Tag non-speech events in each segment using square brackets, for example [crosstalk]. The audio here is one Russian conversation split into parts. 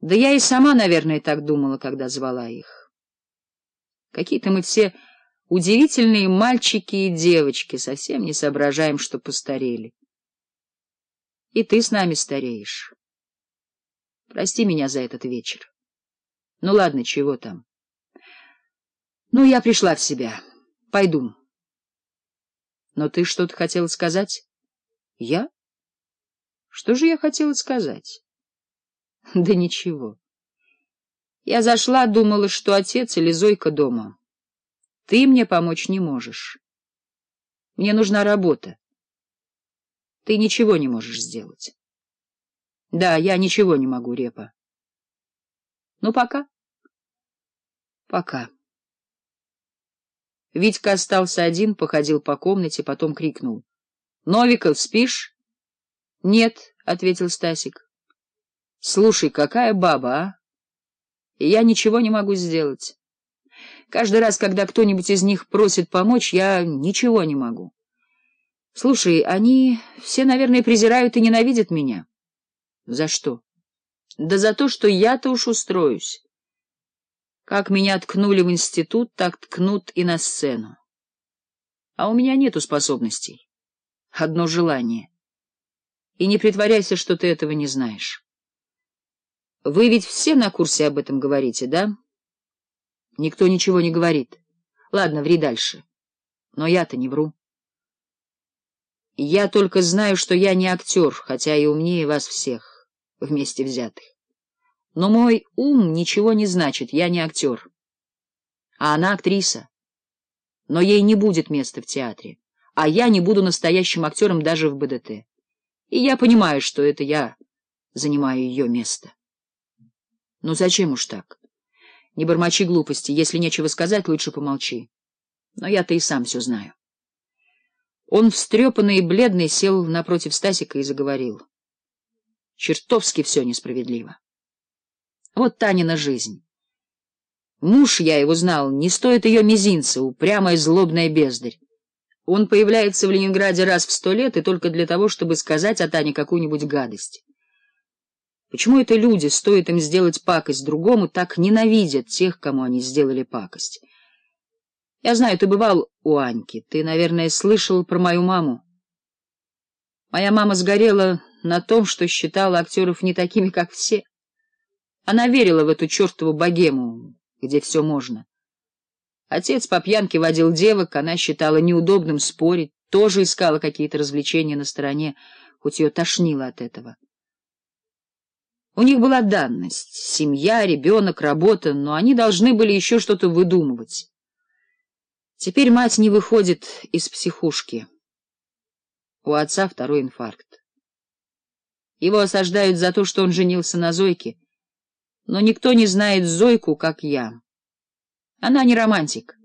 Да я и сама, наверное, так думала, когда звала их. Какие-то мы все удивительные мальчики и девочки, совсем не соображаем, что постарели. И ты с нами стареешь. Прости меня за этот вечер. Ну ладно, чего там. Ну, я пришла в себя. Пойду. Но ты что-то хотела сказать? Я? Что же я хотела сказать? [laughs] Да ничего. Я зашла, думала, что отец или Зойка дома. Ты мне помочь не можешь. Мне нужна работа. Ты ничего не можешь сделать. Да, я ничего не могу, Репа. Ну, пока. Пока. Витька остался один, походил по комнате, потом крикнул. — Новиков, спишь? — Нет, — ответил Стасик. Слушай, какая баба, а? Я ничего не могу сделать. Каждый раз, когда кто-нибудь из них просит помочь, я ничего не могу. Слушай, они все, наверное, презирают и ненавидят меня. За что? Да за то, что я-то уж устроюсь. Как меня ткнули в институт, так ткнут и на сцену. А у меня нету способностей. Одно желание. И не притворяйся, что ты этого не знаешь. Вы ведь все на курсе об этом говорите, да? Никто ничего не говорит. Ладно, ври дальше. Но я-то не вру. Я только знаю, что я не актер, хотя и умнее вас всех, вместе взятых. Но мой ум ничего не значит, я не актер. А она актриса. Но ей не будет места в театре, а я не буду настоящим актером даже в БДТ. И я понимаю, что это я занимаю ее место. Ну зачем уж так? Не бормочи глупости. Если нечего сказать, лучше помолчи. Но я-то и сам все знаю. Он, встрепанный и бледный, сел напротив Стасика и заговорил. Чертовски все несправедливо. Вот Танина жизнь. Муж, я его знал, не стоит ее мизинца, упрямая злобная бездарь. Он появляется в Ленинграде раз в сто лет и только для того, чтобы сказать о Тане какую-нибудь гадость. Почему это люди, стоит им сделать пакость другому, так ненавидят тех, кому они сделали пакость? Я знаю, ты бывал у Аньки, ты, наверное, слышал про мою маму. Моя мама сгорела на том, что считала актеров не такими, как все. Она верила в эту чертову богему, где все можно. Отец по пьянке водил девок, она считала неудобным спорить, тоже искала какие-то развлечения на стороне, хоть ее тошнило от этого. У них была данность — семья, ребенок, работа, но они должны были еще что-то выдумывать. Теперь мать не выходит из психушки. У отца второй инфаркт. Его осаждают за то, что он женился на Зойке, но никто не знает Зойку, как я. Она не романтик.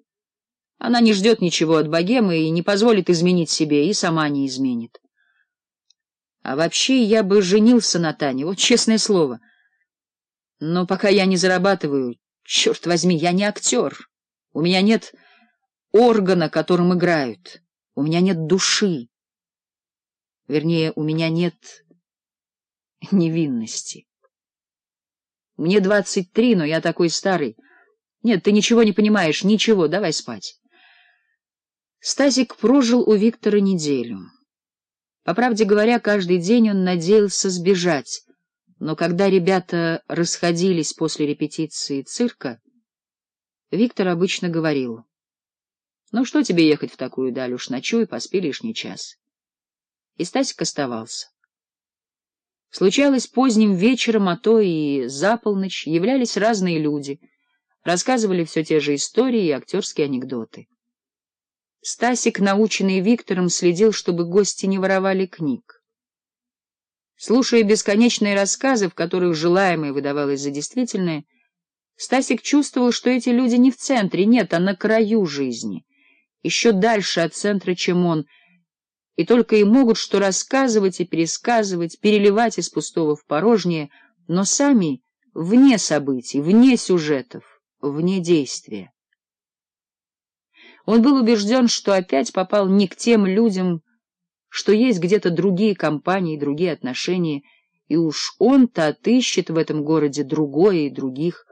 Она не ждет ничего от богемы и не позволит изменить себе, и сама не изменит. А вообще я бы женился на Тане, вот честное слово. Но пока я не зарабатываю, черт возьми, я не актер. У меня нет органа, которым играют. У меня нет души. Вернее, у меня нет невинности. Мне двадцать три, но я такой старый. Нет, ты ничего не понимаешь, ничего, давай спать. Стасик прожил у Виктора неделю. По правде говоря, каждый день он надеялся сбежать, но когда ребята расходились после репетиции цирка, Виктор обычно говорил, «Ну что тебе ехать в такую даль, уж ночуй, поспи лишний час». И Стасик оставался. Случалось поздним вечером, а то и за полночь, являлись разные люди, рассказывали все те же истории и актерские анекдоты. Стасик, наученный Виктором, следил, чтобы гости не воровали книг. Слушая бесконечные рассказы, в которых желаемое выдавалось за действительное, Стасик чувствовал, что эти люди не в центре, нет, а на краю жизни, еще дальше от центра, чем он, и только и могут что рассказывать и пересказывать, переливать из пустого в порожнее, но сами вне событий, вне сюжетов, вне действия. Он был убежден, что опять попал не к тем людям, что есть где-то другие компании, другие отношения, и уж он-то отыщет в этом городе другое и других.